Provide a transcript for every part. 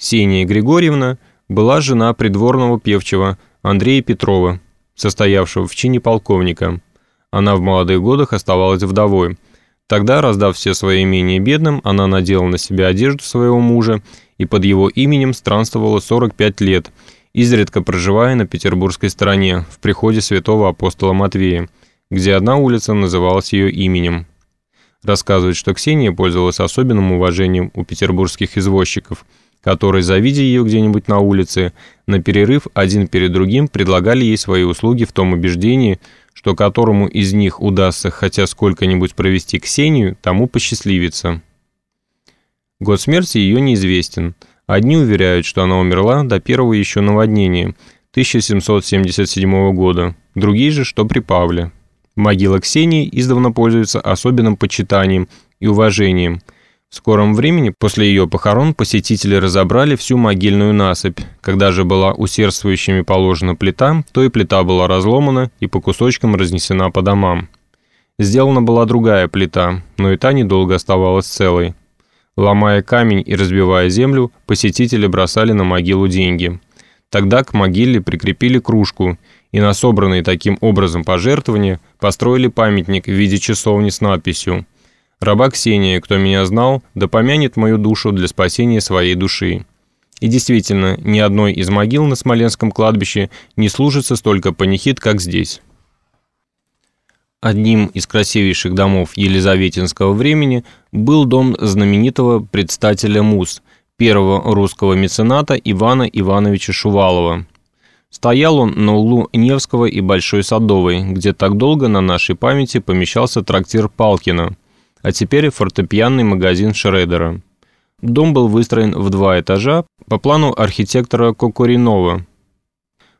Ксения Григорьевна была жена придворного певчего Андрея Петрова, состоявшего в чине полковника. Она в молодых годах оставалась вдовой. Тогда, раздав все свои имения бедным, она надела на себя одежду своего мужа и под его именем странствовала 45 лет, изредка проживая на петербургской стороне, в приходе святого апостола Матвея, где одна улица называлась ее именем. Рассказывает, что Ксения пользовалась особенным уважением у петербургских извозчиков – которые, завидя ее где-нибудь на улице, на перерыв один перед другим предлагали ей свои услуги в том убеждении, что которому из них удастся хотя сколько-нибудь провести Ксению, тому посчастливится. Год смерти ее неизвестен. Одни уверяют, что она умерла до первого еще наводнения 1777 года, другие же, что при Павле. Могила Ксении издавна пользуется особенным почитанием и уважением – в скором времени после ее похорон посетители разобрали всю могильную насыпь. Когда же была усердствующими положена плита, то и плита была разломана и по кусочкам разнесена по домам. Сделана была другая плита, но и та недолго оставалась целой. Ломая камень и разбивая землю, посетители бросали на могилу деньги. Тогда к могиле прикрепили кружку, и на собранные таким образом пожертвования построили памятник в виде часовни с надписью – Раба Ксения, кто меня знал, да помянет мою душу для спасения своей души. И действительно, ни одной из могил на Смоленском кладбище не служится столько панихид, как здесь. Одним из красивейших домов Елизаветинского времени был дом знаменитого предстателя МУС, первого русского мецената Ивана Ивановича Шувалова. Стоял он на углу Невского и Большой Садовой, где так долго на нашей памяти помещался трактир Палкина – а теперь фортепианный магазин Шредера. Дом был выстроен в два этажа по плану архитектора Кокоринова.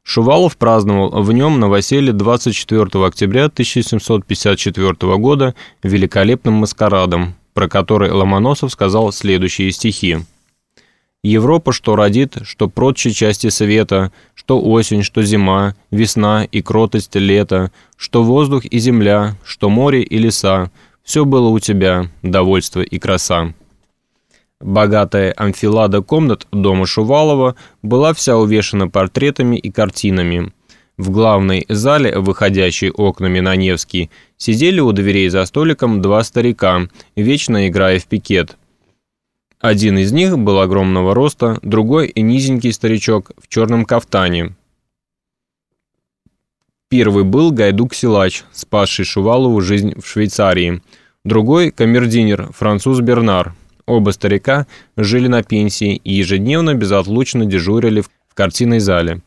Шувалов праздновал в нем новоселье 24 октября 1754 года великолепным маскарадом, про который Ломоносов сказал следующие стихи. Европа, что родит, что прочие части света, что осень, что зима, весна и кротость лета, что воздух и земля, что море и леса, все было у тебя, довольство и краса. Богатая амфилада комнат дома Шувалова была вся увешана портретами и картинами. В главной зале, выходящей окнами на Невский, сидели у дверей за столиком два старика, вечно играя в пикет. Один из них был огромного роста, другой – низенький старичок в черном кафтане. Первый был Гайдук-Силач, спасший Шувалову жизнь в Швейцарии – Другой – камердинер, француз Бернар. Оба старика жили на пенсии и ежедневно безотлучно дежурили в картинной зале.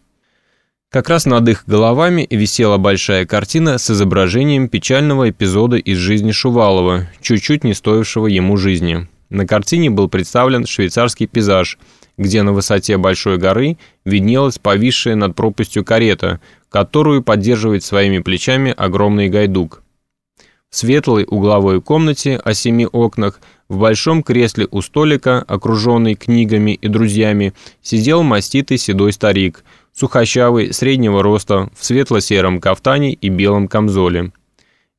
Как раз над их головами висела большая картина с изображением печального эпизода из жизни Шувалова, чуть-чуть не стоившего ему жизни. На картине был представлен швейцарский пейзаж, где на высоте большой горы виднелась повисшая над пропастью карета, которую поддерживает своими плечами огромный гайдук. В светлой угловой комнате о семи окнах, в большом кресле у столика, окруженный книгами и друзьями, сидел маститый седой старик, сухощавый, среднего роста, в светло-сером кафтане и белом камзоле.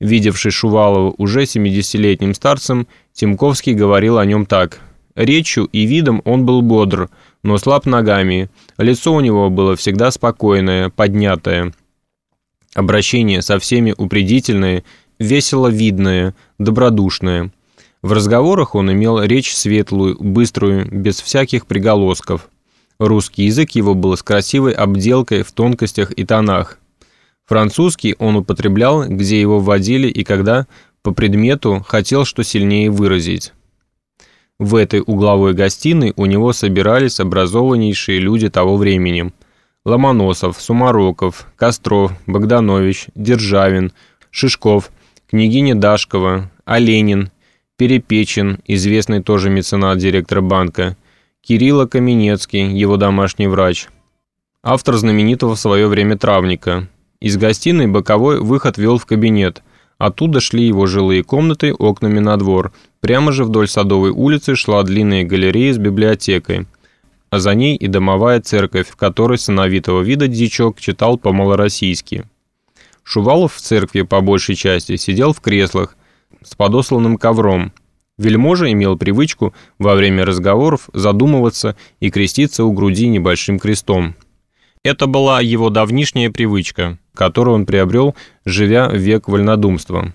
Видевший Шувалова уже 70-летним старцем, Тимковский говорил о нем так. Речью и видом он был бодр, но слаб ногами. Лицо у него было всегда спокойное, поднятое. Обращение со всеми упредительное – весело видное, добродушное. В разговорах он имел речь светлую, быструю, без всяких приголосков. Русский язык его был с красивой обделкой в тонкостях и тонах. Французский он употреблял, где его вводили и когда, по предмету, хотел что сильнее выразить. В этой угловой гостиной у него собирались образованнейшие люди того времени. Ломоносов, Сумароков, Костров, Богданович, Державин, Шишков – княгиня Дашкова, Оленин, Перепечин, известный тоже меценат директора банка, Кирилла Каменецкий, его домашний врач, автор знаменитого в свое время травника. Из гостиной боковой выход вел в кабинет, оттуда шли его жилые комнаты окнами на двор, прямо же вдоль Садовой улицы шла длинная галерея с библиотекой, а за ней и домовая церковь, в которой сыновитого вида дичок читал по-малороссийски. Шувалов в церкви по большей части сидел в креслах с подосланным ковром. Вельможа имел привычку во время разговоров задумываться и креститься у груди небольшим крестом. Это была его давнишняя привычка, которую он приобрел, живя век вольнодумства.